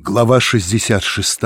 Глава 66.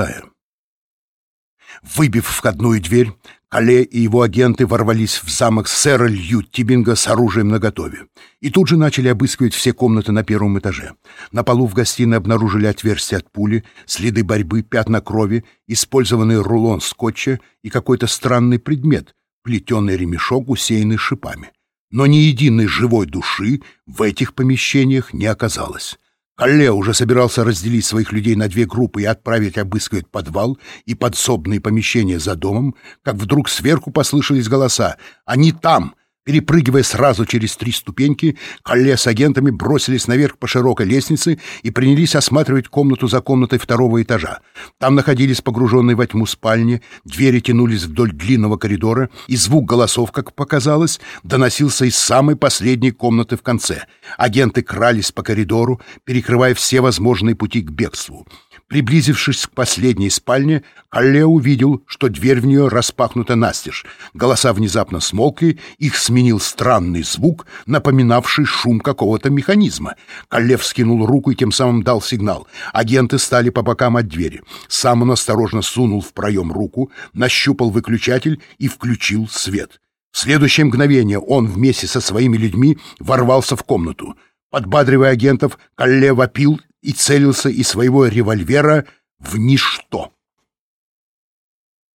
Выбив входную дверь, Кале и его агенты ворвались в замок сэра Лью Тибинга с оружием наготове и тут же начали обыскивать все комнаты на первом этаже. На полу в гостиной обнаружили отверстия от пули, следы борьбы, пятна крови, использованный рулон скотча и какой-то странный предмет, плетеный ремешок, усеянный шипами. Но ни единой живой души в этих помещениях не оказалось. Калле уже собирался разделить своих людей на две группы и отправить обыскивать подвал и подсобные помещения за домом, как вдруг сверху послышались голоса «Они там!» Перепрыгивая сразу через три ступеньки, Калле с агентами бросились наверх по широкой лестнице и принялись осматривать комнату за комнатой второго этажа. Там находились погруженные во тьму спальни, двери тянулись вдоль длинного коридора, и звук голосов, как показалось, доносился из самой последней комнаты в конце. Агенты крались по коридору, перекрывая все возможные пути к бегству. Приблизившись к последней спальне, Калле увидел, что дверь в нее распахнута настежь. Голоса внезапно смолкли, их сменил странный звук, напоминавший шум какого-то механизма. Калле вскинул руку и тем самым дал сигнал. Агенты стали по бокам от двери. Сам он осторожно сунул в проем руку, нащупал выключатель и включил свет. В следующее мгновение он вместе со своими людьми ворвался в комнату. Подбадривая агентов, Калле вопил и целился из своего револьвера в ничто.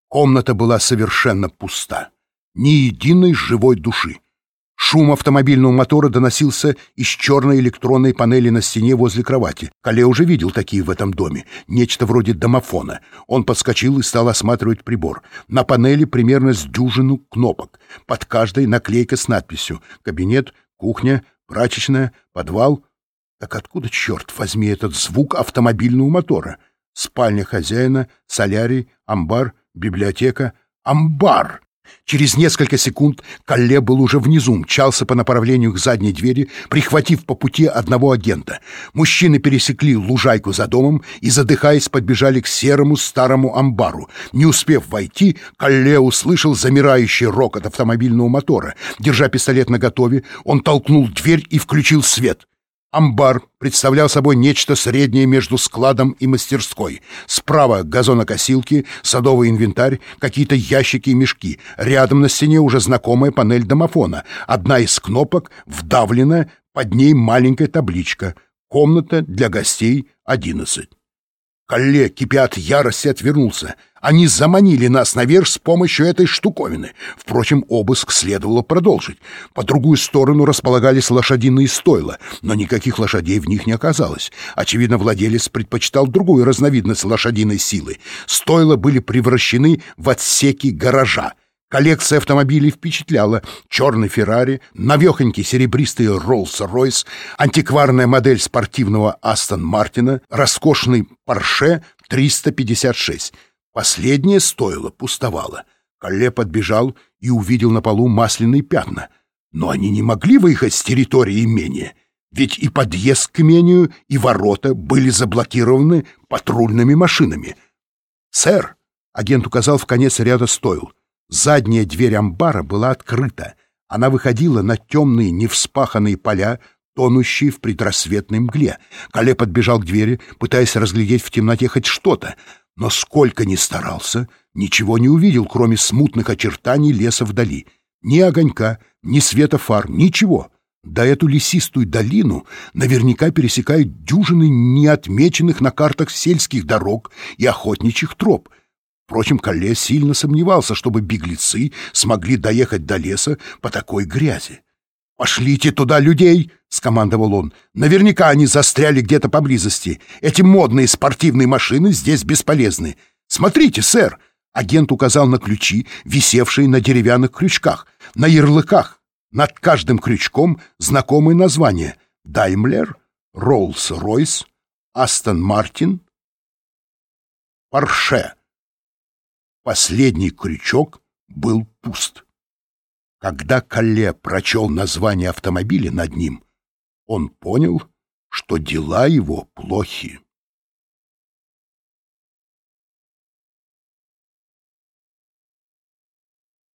Комната была совершенно пуста. Ни единой живой души. Шум автомобильного мотора доносился из черной электронной панели на стене возле кровати. Кале уже видел такие в этом доме. Нечто вроде домофона. Он подскочил и стал осматривать прибор. На панели примерно с дюжину кнопок. Под каждой наклейка с надписью «Кабинет», «Кухня», «Прачечная», «Подвал», так откуда, черт возьми, этот звук автомобильного мотора? Спальня хозяина, солярий, амбар, библиотека. Амбар! Через несколько секунд Калле был уже внизу, мчался по направлению к задней двери, прихватив по пути одного агента. Мужчины пересекли лужайку за домом и, задыхаясь, подбежали к серому старому амбару. Не успев войти, Калле услышал замирающий рокот автомобильного мотора. Держа пистолет наготове, он толкнул дверь и включил свет. Амбар представлял собой нечто среднее между складом и мастерской. Справа газонокосилки, садовый инвентарь, какие-то ящики и мешки. Рядом на стене уже знакомая панель домофона. Одна из кнопок вдавлена, под ней маленькая табличка. Комната для гостей 11. Колле, кипя от ярости, отвернулся. Они заманили нас наверх с помощью этой штуковины. Впрочем, обыск следовало продолжить. По другую сторону располагались лошадиные стойла, но никаких лошадей в них не оказалось. Очевидно, владелец предпочитал другую разновидность лошадиной силы. Стойла были превращены в отсеки гаража. Коллекция автомобилей впечатляла. Черный Феррари, навехонький серебристый Роллс-Ройс, антикварная модель спортивного Астон Мартина, роскошный Порше 356. Последнее стоило, пустовало. Калле подбежал и увидел на полу масляные пятна. Но они не могли выехать с территории имения, ведь и подъезд к имению, и ворота были заблокированы патрульными машинами. «Сэр!» — агент указал в конец ряда стоил — Задняя дверь амбара была открыта. Она выходила на темные невспаханные поля, тонущие в предрассветной мгле. Кале подбежал к двери, пытаясь разглядеть в темноте хоть что-то, но сколько ни старался, ничего не увидел, кроме смутных очертаний леса вдали. Ни огонька, ни света фар, ничего. Да эту лесистую долину наверняка пересекают дюжины неотмеченных на картах сельских дорог и охотничьих троп — Впрочем, Калле сильно сомневался, чтобы беглецы смогли доехать до леса по такой грязи. «Пошлите туда людей!» — скомандовал он. «Наверняка они застряли где-то поблизости. Эти модные спортивные машины здесь бесполезны. Смотрите, сэр!» Агент указал на ключи, висевшие на деревянных крючках, на ярлыках. Над каждым крючком знакомые названия — Даймлер, Роллс-Ройс, Астон Мартин, Порше. Последний крючок был пуст. Когда Калле прочел название автомобиля над ним, он понял, что дела его плохи.